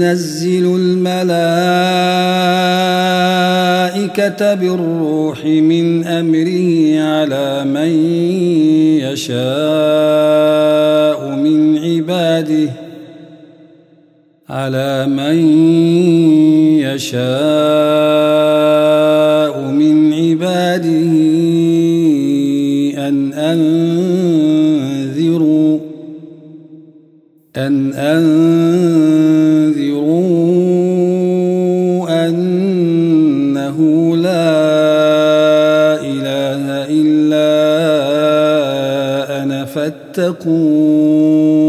ينزل الملائكة بالروح من أمره على من يشاء من عباده على من يشاء من عباده أن أنذروا أن أنذروا تتقون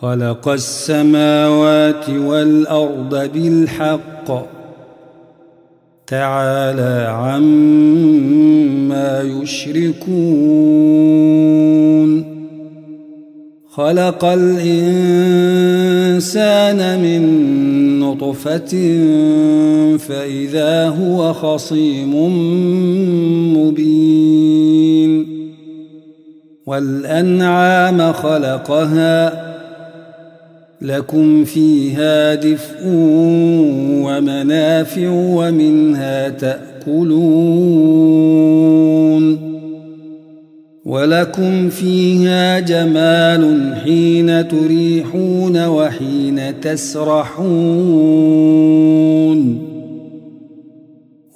خلق السماوات والأرض بالحق. تعالى عما يشركون. خلق الإنسان من نطفة فإذا هو خصيم مبين. والأنعام خلقها لكم فيها دفء ومنافع ومنها تأكلون ولكم فيها جمال حين تريحون وحين تسرحون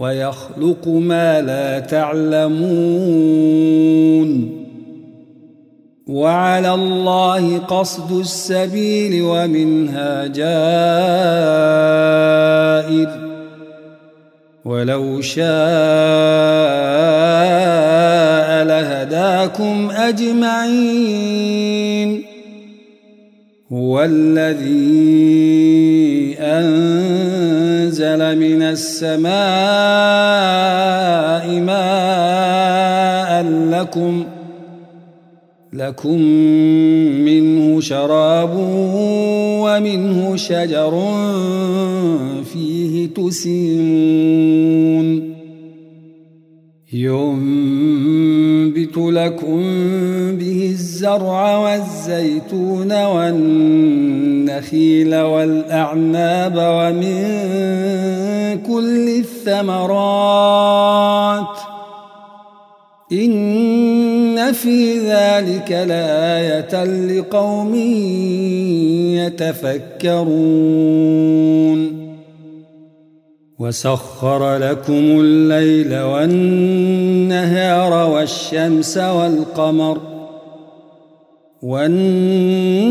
ويخلق ما لا تعلمون. وعلى الله قصد السبيل ومنها جائر. ولو شاء لهداكم أجمعين. هو الذي أنزل من السماء ماء لكم لكم منه شراب ومنه شجر فيه تسيمون. ينبت لكم به الزرع والزيتون والنخيل والأعناب ومن كل الثمرات إن في ذلك لآية لقوم يتفكرون وسخر لكم الليل والنهار والشمس والقمر والنجوم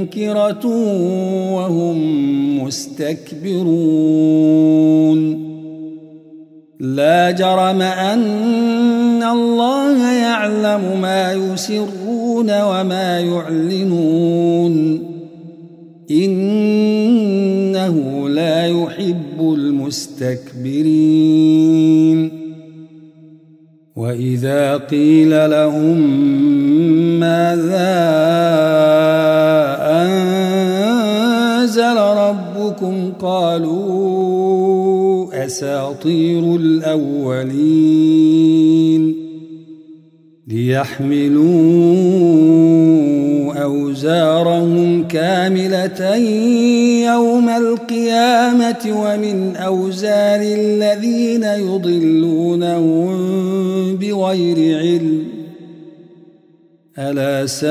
منكرة وهم مستكبرون. لا جرم أن الله يعلم ما يسرون وما يعلنون. إنه لا يحب المستكبرين. وإذا قيل لهم ماذا قالوا أساطير الأولين ليحملوا أوزارهم كاملة يوم القيامة ومن أوزار الذين يضلونهم بغير علم ألا ساء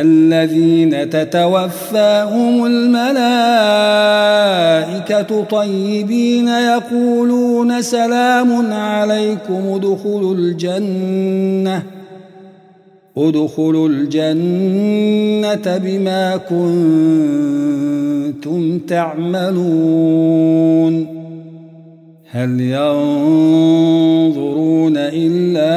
الذين تتوفاهم الملائكة طيبين يقولون سلام عليكم ادخلوا الجنة ادخلوا الجنة بما كنتم تعملون. هل ينظرون إلا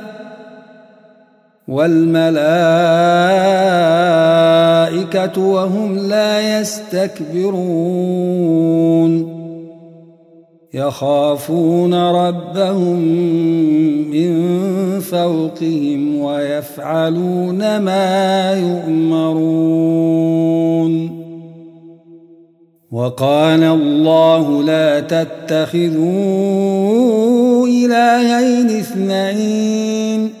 والملائكة وهم لا يستكبرون. يخافون ربهم من فوقهم ويفعلون ما يؤمرون. وقال الله لا تتخذوا إلهين اثنين.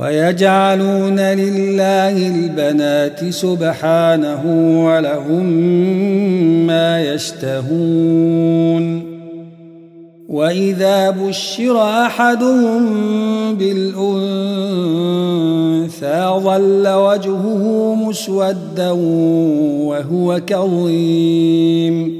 ويجعلون لله البنات سبحانه ولهم ما يشتهون وإذا بشر أحدهم بالأنثى ظل وجهه مسودا وهو كظيم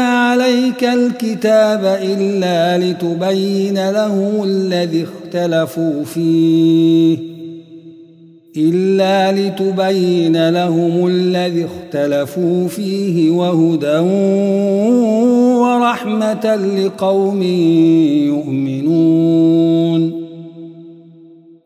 عليك الكتاب إلا لتبين لهم الذي اختلفوا فيه. إلا لتبين لهم الذي اختلفوا فيه وهدى ورحمة لقوم يؤمنون.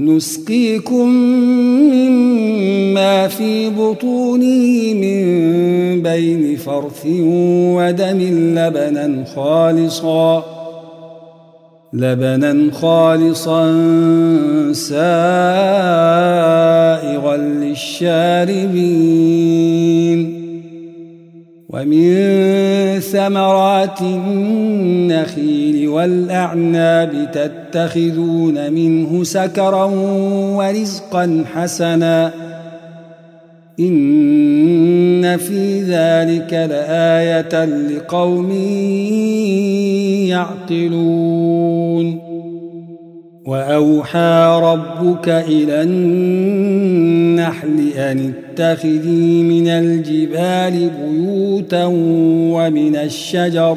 نسقيكم مما في بطونه من بين فرث ودم لبنا خالصاً لبنا خالصا سائغا للشاربين. ومن ثمرات النخيل والأعناب تتخذون منه سكرا ورزقا حسنا إن في ذلك لآية لقوم يعقلون وأوحى ربك إلى النحل أن اتخذي من الجبال بيوتا ومن الشجر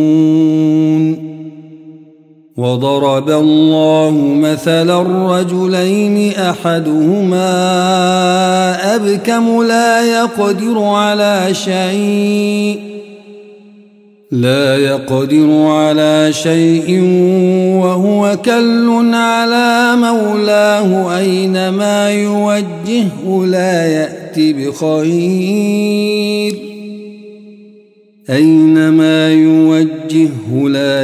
وضرب الله مثلا رجلين أحدهما أبكم لا يقدر على شيء لا يقدر على شيء وهو كل على مولاه أينما يوجهه لا يأت بخير أينما يوجهه لا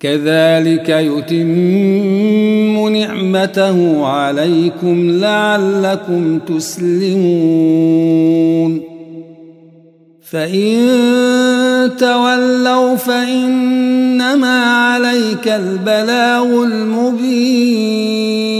كذلك يتم نعمته عليكم لعلكم تسلمون. فإن تولوا فإنما عليك البلاغ المبين.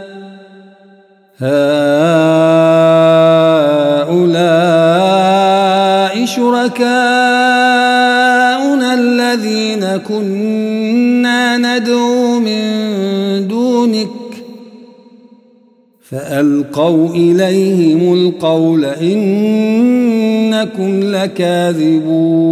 هؤلاء شركاؤنا الذين كنا ندعو من دونك فألقوا إليهم القول إنكم لكاذبون.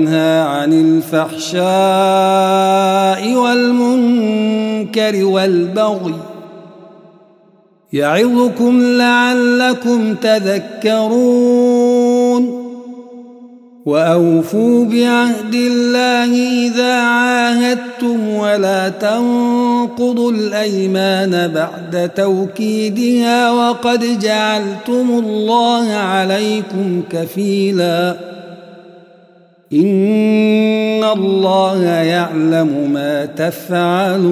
الفحشاء والمنكر والبغي يعظكم لعلكم تذكرون وأوفوا بعهد الله إذا عاهدتم ولا تنقضوا الأيمان بعد توكيدها وقد جعلتم الله عليكم كفيلا إن الله يعلم ما تفعلون.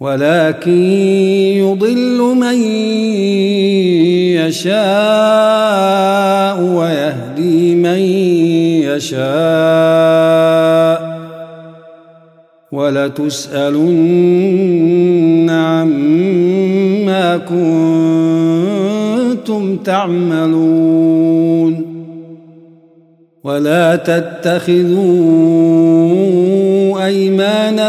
ولكن يضل من يشاء ويهدي من يشاء ولتسألن عما كنتم تعملون ولا تتخذوا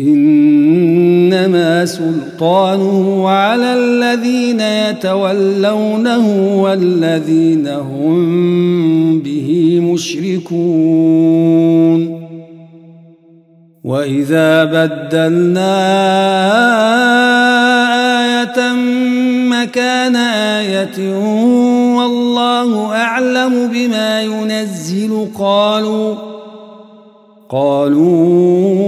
إنما سلطانه على الذين يتولونه والذين هم به مشركون. وإذا بدلنا آية مكان آية والله أعلم بما ينزل قالوا قالوا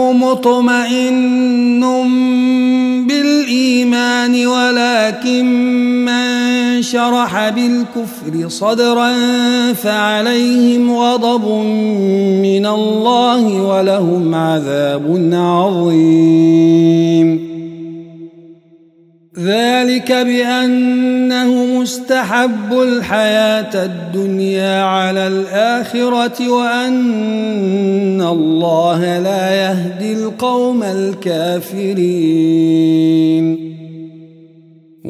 مطمئن بالإيمان ولكن من شرح بالكفر صدرا فعليهم غضب من الله ولهم عذاب عظيم. ذلك بأنه مستحب الحياة الدنيا على الآخرة وأن الله لا يهدي القوم الكافرين.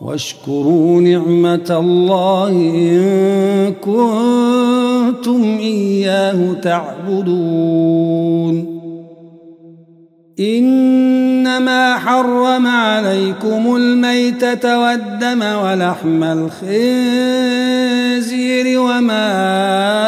واشكروا نعمة الله إن كنتم إياه تعبدون. إنما حرم عليكم الميتة والدم ولحم الخنزير وما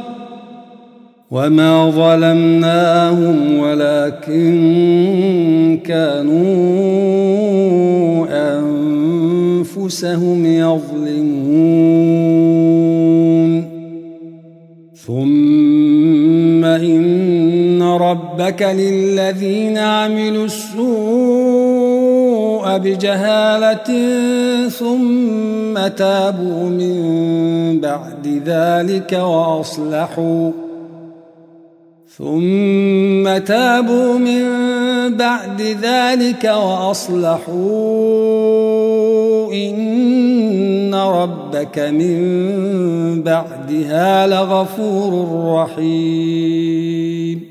وما ظلمناهم ولكن كانوا أنفسهم يظلمون ثم إن ربك للذين عملوا السوء بجهالة ثم تابوا من بعد ذلك وأصلحوا ثم تابوا من بعد ذلك وأصلحوا إن ربك من بعدها لغفور رحيم.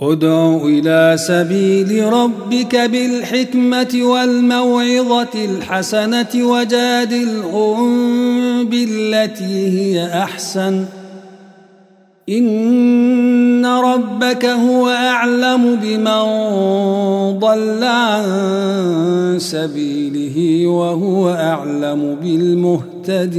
ادع إلى سبيل ربك بالحكمة والموعظة الحسنة وجادلهم بالتي هي أحسن. إن ربك هو أعلم بمن ضل عن سبيله وهو أعلم بالمهتدين.